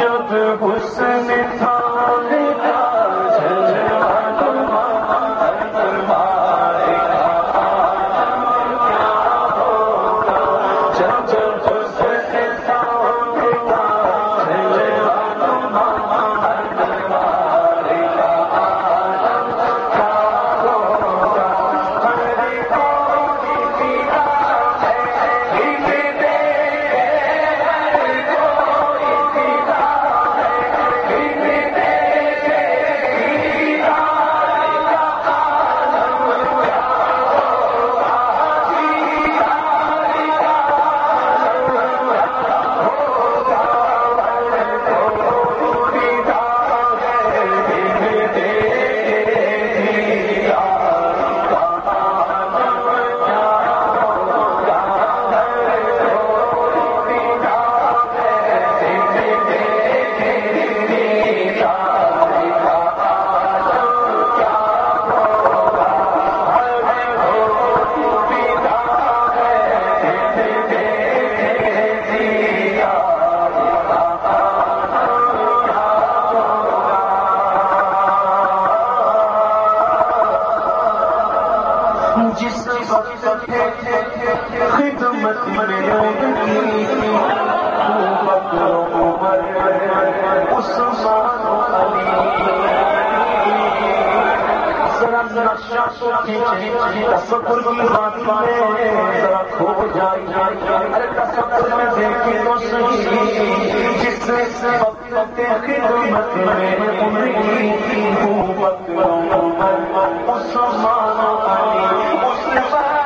جب حسن تصور کی بات ذرا کھو جائے ارے تصور میں دیکھے تو صحیح۔ جس وقت خدمت میں ان کی حکومت اس مانو علی اس بات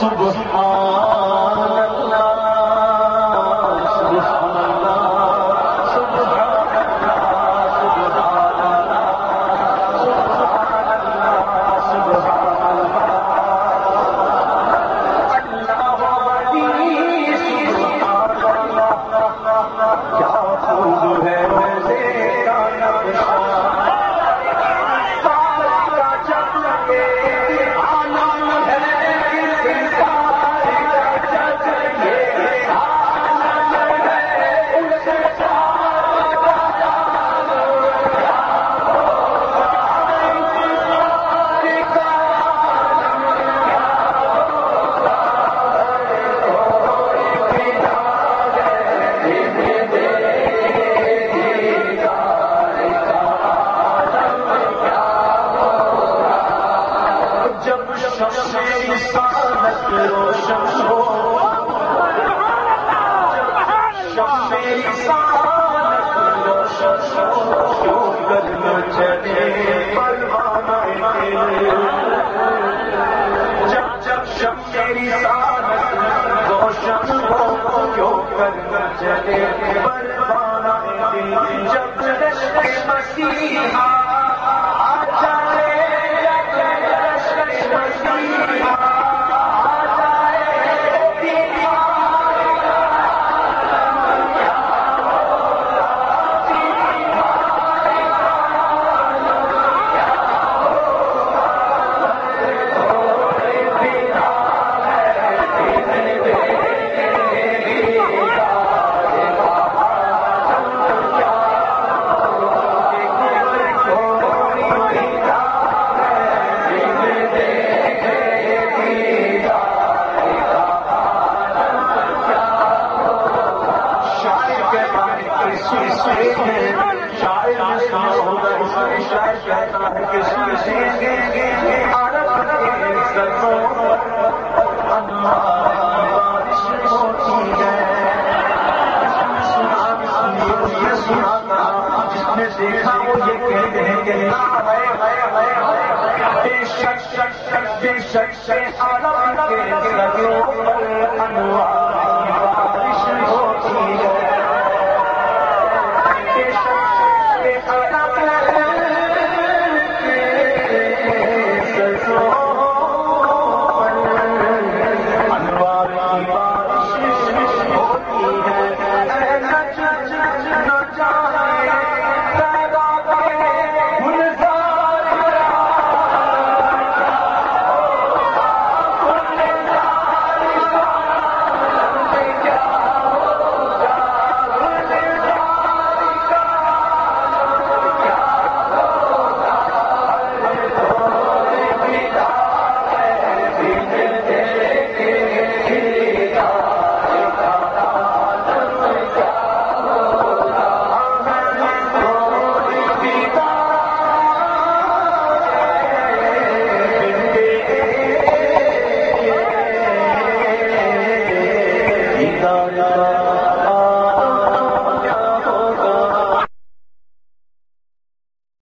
سبحان رسالت روشن ہو۔ شب میری سعادت روشن ہو۔ کیوں کرنا چلے؟ پروانہ جب جب شب میری سعادت روشن ہو، کیوں کرنا چلے؟ پروانہ دل جب مسیحا کہتا ہے کہ سوئی سوئی ہے عرب کے سروں پر بارش ہوتی ہے یہ سنا تھا جس نے دیکھا وہ یہ کہتے ہیں کہ بے شک شک شک بے شک سے عرب کے سروں پر انوار